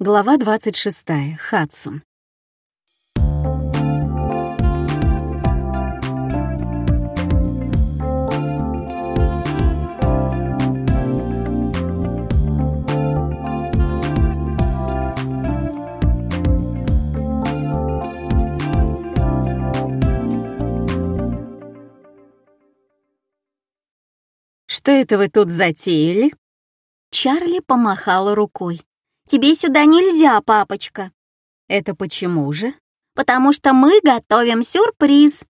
Глава 26. Хадсон. «Что это вы тут затеяли?» Чарли помахала рукой. «Тебе сюда нельзя, папочка». «Это почему же?» «Потому что мы готовим сюрприз».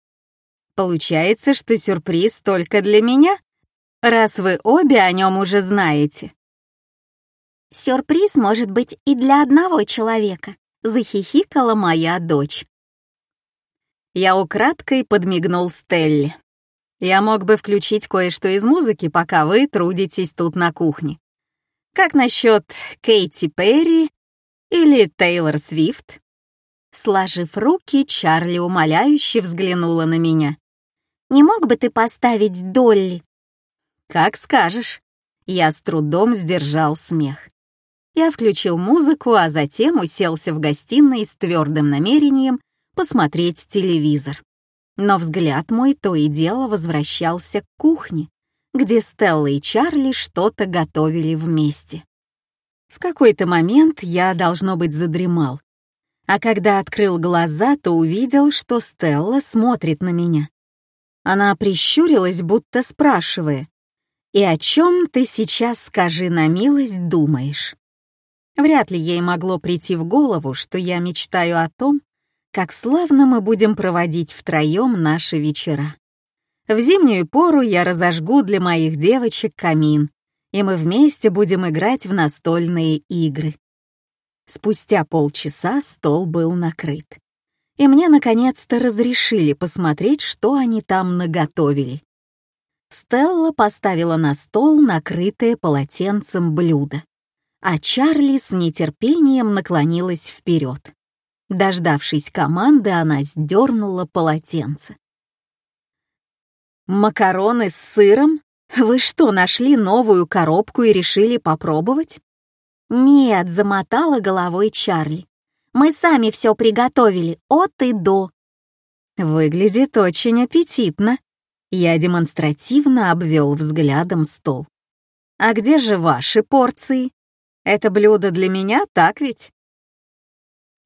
«Получается, что сюрприз только для меня, раз вы обе о нем уже знаете». «Сюрприз может быть и для одного человека», — захихикала моя дочь. Я украдкой подмигнул Стелле. Я мог бы включить кое-что из музыки, пока вы трудитесь тут на кухне. Как насчет Кейти Перри или Тейлор Свифт? Сложив руки, Чарли умоляюще взглянула на меня. «Не мог бы ты поставить Долли?» «Как скажешь». Я с трудом сдержал смех. Я включил музыку, а затем уселся в гостиной с твердым намерением посмотреть телевизор. Но взгляд мой то и дело возвращался к кухне, где Стелла и Чарли что-то готовили вместе. В какой-то момент я, должно быть, задремал. А когда открыл глаза, то увидел, что Стелла смотрит на меня. Она прищурилась, будто спрашивая, «И о чем ты сейчас, скажи на милость, думаешь?» Вряд ли ей могло прийти в голову, что я мечтаю о том, как славно мы будем проводить втроем наши вечера. В зимнюю пору я разожгу для моих девочек камин, и мы вместе будем играть в настольные игры. Спустя полчаса стол был накрыт. И мне наконец-то разрешили посмотреть, что они там наготовили. Стелла поставила на стол накрытое полотенцем блюдо, а Чарли с нетерпением наклонилась вперед. Дождавшись команды, она сдернула полотенце. Макароны с сыром? Вы что, нашли новую коробку и решили попробовать? Нет, замотала головой Чарли. Мы сами все приготовили, от и до. Выглядит очень аппетитно. Я демонстративно обвел взглядом стол. А где же ваши порции? Это блюдо для меня, так ведь?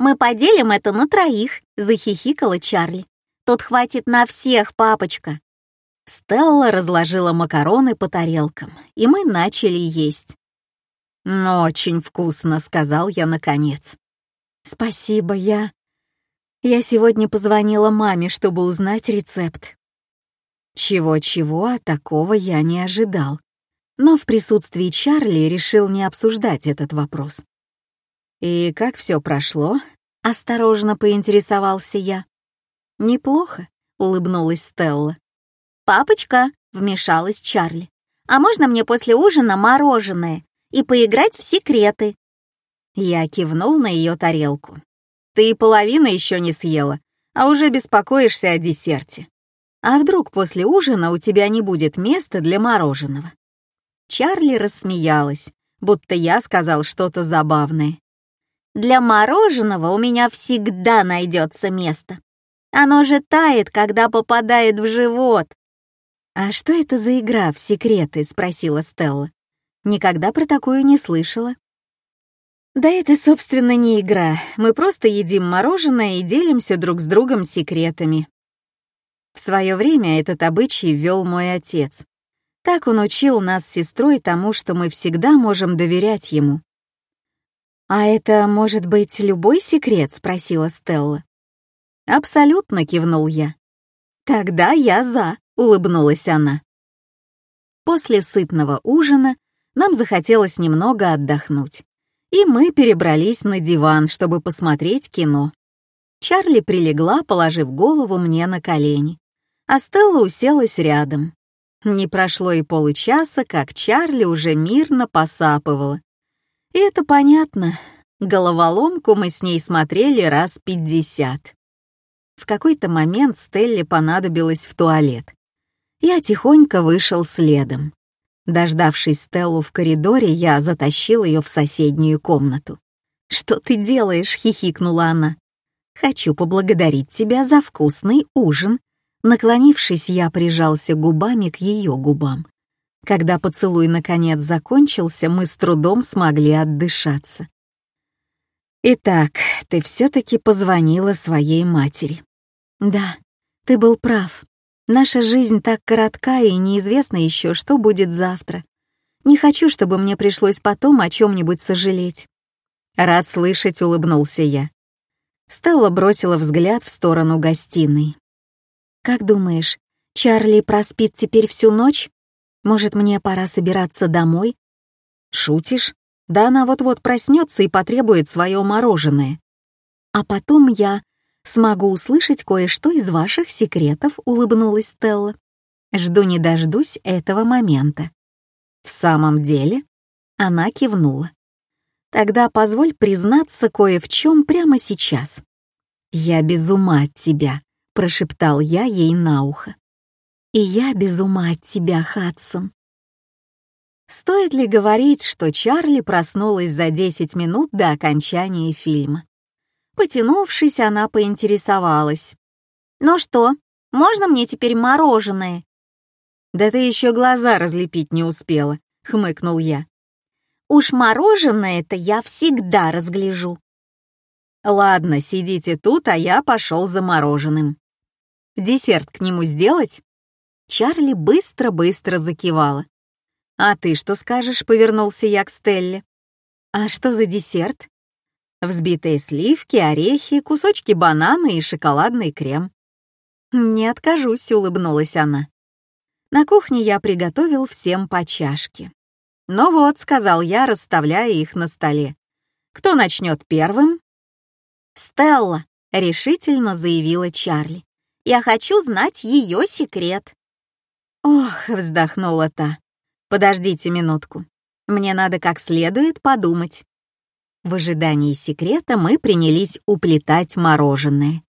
Мы поделим это на троих, захихикала Чарли. Тут хватит на всех, папочка. Стелла разложила макароны по тарелкам, и мы начали есть. «Очень вкусно», — сказал я наконец. «Спасибо, я...» Я сегодня позвонила маме, чтобы узнать рецепт. Чего-чего, а такого я не ожидал. Но в присутствии Чарли решил не обсуждать этот вопрос. «И как все прошло?» — осторожно поинтересовался я. «Неплохо», — улыбнулась Стелла. «Папочка», — вмешалась Чарли, «а можно мне после ужина мороженое и поиграть в секреты?» Я кивнул на ее тарелку. «Ты и половины еще не съела, а уже беспокоишься о десерте. А вдруг после ужина у тебя не будет места для мороженого?» Чарли рассмеялась, будто я сказал что-то забавное. «Для мороженого у меня всегда найдется место. Оно же тает, когда попадает в живот. «А что это за игра в секреты?» — спросила Стелла. «Никогда про такую не слышала». «Да это, собственно, не игра. Мы просто едим мороженое и делимся друг с другом секретами». В свое время этот обычай ввел мой отец. Так он учил нас с сестрой тому, что мы всегда можем доверять ему. «А это может быть любой секрет?» — спросила Стелла. «Абсолютно», — кивнул я. «Тогда я за», — улыбнулась она. После сытного ужина нам захотелось немного отдохнуть, и мы перебрались на диван, чтобы посмотреть кино. Чарли прилегла, положив голову мне на колени, а Стелла уселась рядом. Не прошло и получаса, как Чарли уже мирно посапывала. И это понятно, головоломку мы с ней смотрели раз пятьдесят. В какой-то момент Стелле понадобилось в туалет, я тихонько вышел следом. Дождавшись Стеллу в коридоре, я затащил ее в соседнюю комнату. «Что ты делаешь?» — хихикнула она. «Хочу поблагодарить тебя за вкусный ужин». Наклонившись, я прижался губами к ее губам. Когда поцелуй наконец закончился, мы с трудом смогли отдышаться. «Итак, ты все-таки позвонила своей матери». «Да, ты был прав. Наша жизнь так коротка, и неизвестно еще, что будет завтра. Не хочу, чтобы мне пришлось потом о чем-нибудь сожалеть». «Рад слышать», — улыбнулся я. Стелла бросила взгляд в сторону гостиной. «Как думаешь, Чарли проспит теперь всю ночь? Может, мне пора собираться домой?» «Шутишь? Да она вот-вот проснется и потребует свое мороженое. А потом я смогу услышать кое-что из ваших секретов», — улыбнулась Стелла. «Жду не дождусь этого момента». «В самом деле?» Она кивнула. Тогда позволь признаться кое в чем прямо сейчас. «Я без ума от тебя», — прошептал я ей на ухо. «И я без ума от тебя, Хадсон». Стоит ли говорить, что Чарли проснулась за 10 минут до окончания фильма? Потянувшись, она поинтересовалась. «Ну что, можно мне теперь мороженое?» «Да ты еще глаза разлепить не успела», — хмыкнул я. Уж мороженое-то я всегда разгляжу. Ладно, сидите тут, а я пошел за мороженым. Десерт к нему сделать? Чарли быстро-быстро закивала. «А ты что скажешь?» — повернулся я к Стелле. «А что за десерт?» «Взбитые сливки, орехи, кусочки банана и шоколадный крем». «Не откажусь», — улыбнулась она. На кухне я приготовил всем по чашке. «Ну вот», — сказал я, расставляя их на столе. «Кто начнет первым?» «Стелла», — решительно заявила Чарли. «Я хочу знать ее секрет». «Ох», — вздохнула та. «Подождите минутку. Мне надо как следует подумать». В ожидании секрета мы принялись уплетать мороженое.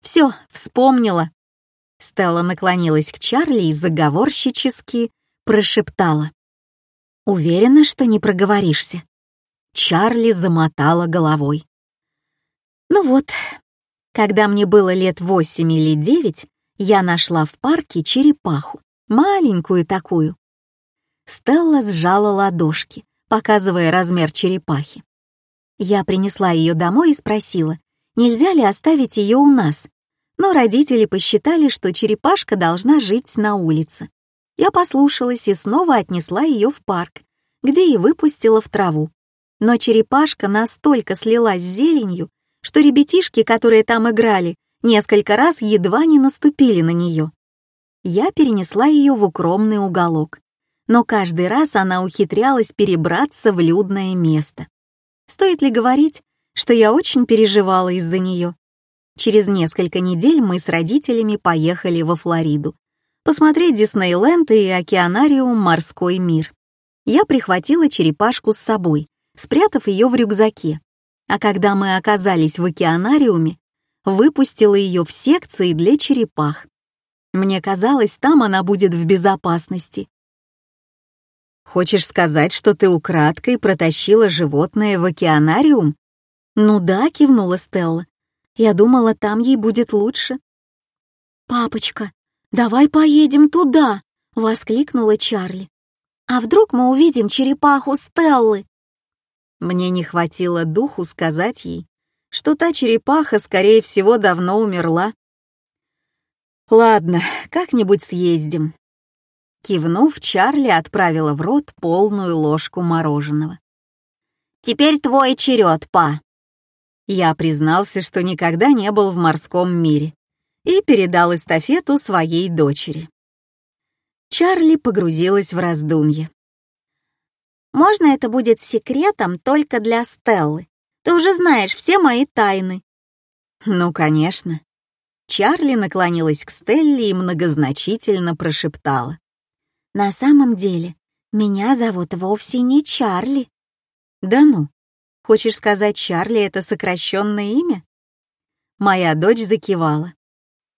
«Все, вспомнила». Стелла наклонилась к Чарли и заговорщически прошептала. Уверена, что не проговоришься. Чарли замотала головой. Ну вот, когда мне было лет восемь или девять, я нашла в парке черепаху, маленькую такую. Стелла сжала ладошки, показывая размер черепахи. Я принесла ее домой и спросила, нельзя ли оставить ее у нас, но родители посчитали, что черепашка должна жить на улице. Я послушалась и снова отнесла ее в парк, где и выпустила в траву. Но черепашка настолько слилась с зеленью, что ребятишки, которые там играли, несколько раз едва не наступили на нее. Я перенесла ее в укромный уголок, но каждый раз она ухитрялась перебраться в людное место. Стоит ли говорить, что я очень переживала из-за нее? Через несколько недель мы с родителями поехали во Флориду, посмотреть Диснейленд и океанариум «Морской мир». Я прихватила черепашку с собой, спрятав ее в рюкзаке. А когда мы оказались в океанариуме, выпустила ее в секции для черепах. Мне казалось, там она будет в безопасности. «Хочешь сказать, что ты украдкой протащила животное в океанариум?» «Ну да», — кивнула Стелла. «Я думала, там ей будет лучше». «Папочка, «Давай поедем туда!» — воскликнула Чарли. «А вдруг мы увидим черепаху Стеллы?» Мне не хватило духу сказать ей, что та черепаха, скорее всего, давно умерла. «Ладно, как-нибудь съездим». Кивнув, Чарли отправила в рот полную ложку мороженого. «Теперь твой черед, па!» Я признался, что никогда не был в морском мире и передал эстафету своей дочери. Чарли погрузилась в раздумье. «Можно это будет секретом только для Стеллы? Ты уже знаешь все мои тайны». «Ну, конечно». Чарли наклонилась к Стелле и многозначительно прошептала. «На самом деле, меня зовут вовсе не Чарли». «Да ну, хочешь сказать, Чарли — это сокращенное имя?» Моя дочь закивала.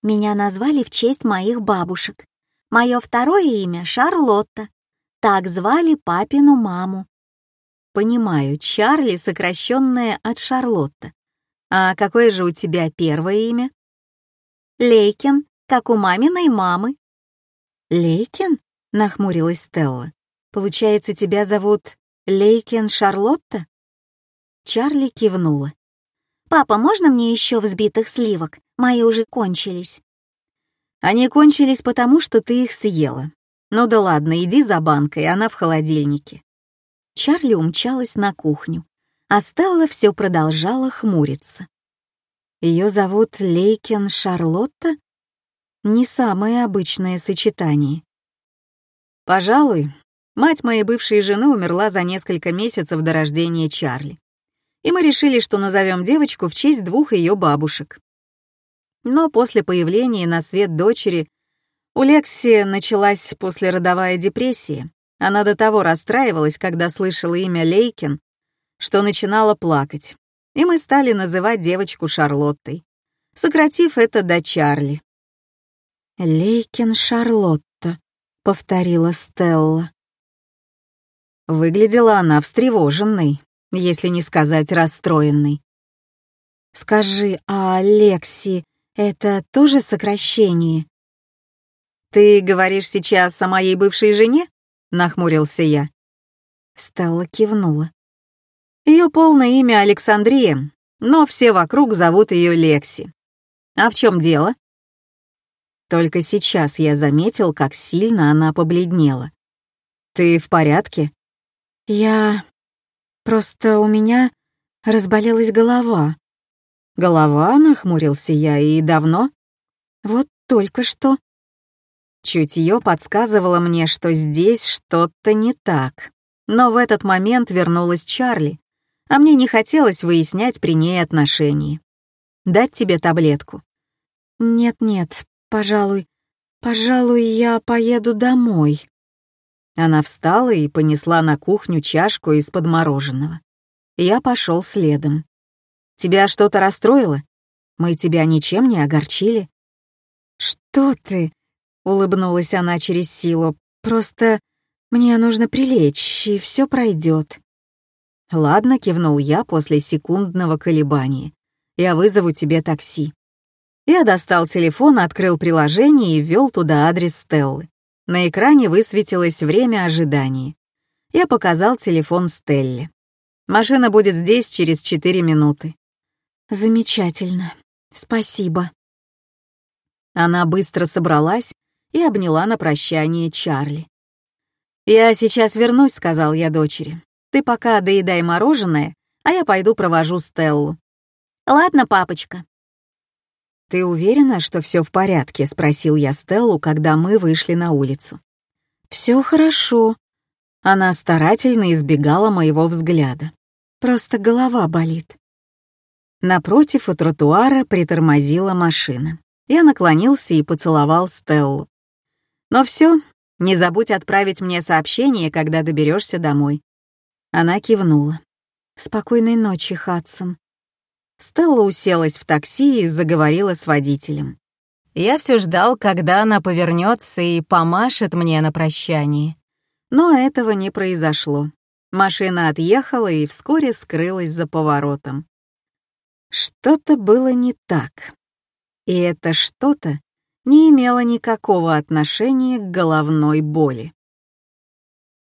Меня назвали в честь моих бабушек. Мое второе имя — Шарлотта. Так звали папину маму. понимаю, Чарли сокращенное от Шарлотта. А какое же у тебя первое имя? Лейкин, как у маминой мамы. Лейкин? Нахмурилась Стелла. Получается, тебя зовут Лейкин Шарлотта? Чарли кивнула. «Папа, можно мне еще взбитых сливок? Мои уже кончились». «Они кончились потому, что ты их съела. Ну да ладно, иди за банкой, она в холодильнике». Чарли умчалась на кухню, а Стелла все продолжала хмуриться. Ее зовут Лейкен Шарлотта? Не самое обычное сочетание. Пожалуй, мать моей бывшей жены умерла за несколько месяцев до рождения Чарли и мы решили, что назовем девочку в честь двух ее бабушек. Но после появления на свет дочери у Лекси началась послеродовая депрессия. Она до того расстраивалась, когда слышала имя Лейкин, что начинала плакать. И мы стали называть девочку Шарлоттой, сократив это до Чарли. «Лейкин Шарлотта», — повторила Стелла. Выглядела она встревоженной, если не сказать расстроенный. «Скажи, а Лекси — это тоже сокращение?» «Ты говоришь сейчас о моей бывшей жене?» — нахмурился я. Стелла кивнула. Ее полное имя Александрия, но все вокруг зовут ее Лекси. А в чем дело? Только сейчас я заметил, как сильно она побледнела. «Ты в порядке?» «Я... Просто у меня разболелась голова. Голова, нахмурился я, и давно? Вот только что. Чутье подсказывало мне, что здесь что-то не так. Но в этот момент вернулась Чарли, а мне не хотелось выяснять при ней отношения. Дать тебе таблетку? Нет-нет, пожалуй, пожалуй, я поеду домой. Она встала и понесла на кухню чашку из-под мороженого. Я пошел следом. «Тебя что-то расстроило? Мы тебя ничем не огорчили?» «Что ты?» — улыбнулась она через силу. «Просто мне нужно прилечь, и все пройдет». «Ладно», — кивнул я после секундного колебания. «Я вызову тебе такси». Я достал телефон, открыл приложение и ввел туда адрес Стеллы. На экране высветилось время ожидания. Я показал телефон Стелле. Машина будет здесь через четыре минуты. Замечательно. Спасибо. Она быстро собралась и обняла на прощание Чарли. «Я сейчас вернусь», — сказал я дочери. «Ты пока доедай мороженое, а я пойду провожу Стеллу». «Ладно, папочка», «Ты уверена, что все в порядке?» — спросил я Стеллу, когда мы вышли на улицу. Все хорошо». Она старательно избегала моего взгляда. «Просто голова болит». Напротив у тротуара притормозила машина. Я наклонился и поцеловал Стеллу. «Но все, не забудь отправить мне сообщение, когда доберешься домой». Она кивнула. «Спокойной ночи, Хадсон». Стелла уселась в такси и заговорила с водителем. Я все ждал, когда она повернется и помашет мне на прощание. Но этого не произошло. Машина отъехала и вскоре скрылась за поворотом. Что-то было не так. И это что-то не имело никакого отношения к головной боли.